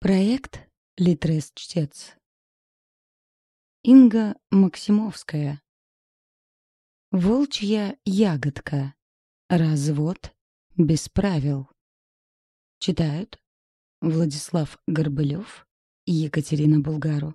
Проект «Литрес-чтец». Инга Максимовская. Волчья ягодка. Развод без правил. Читают Владислав Горбылев и Екатерина Булгару.